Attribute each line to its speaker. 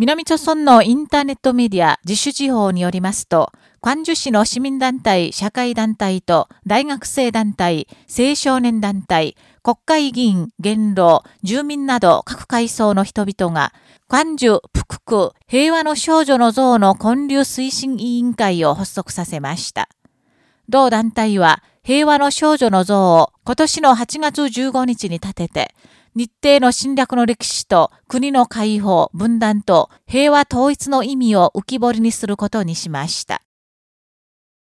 Speaker 1: 南朝村のインターネットメディア自主地方によりますと、関樹市の市民団体、社会団体と大学生団体、青少年団体、国会議員、元老、住民など各階層の人々が、関樹、福区、平和の少女の像の建立推進委員会を発足させました。同団体は、平和の少女の像を今年の8月15日に建てて、日程の侵略の歴史と国の解放、分断と平和統一の意味を浮き彫りにすることにしました。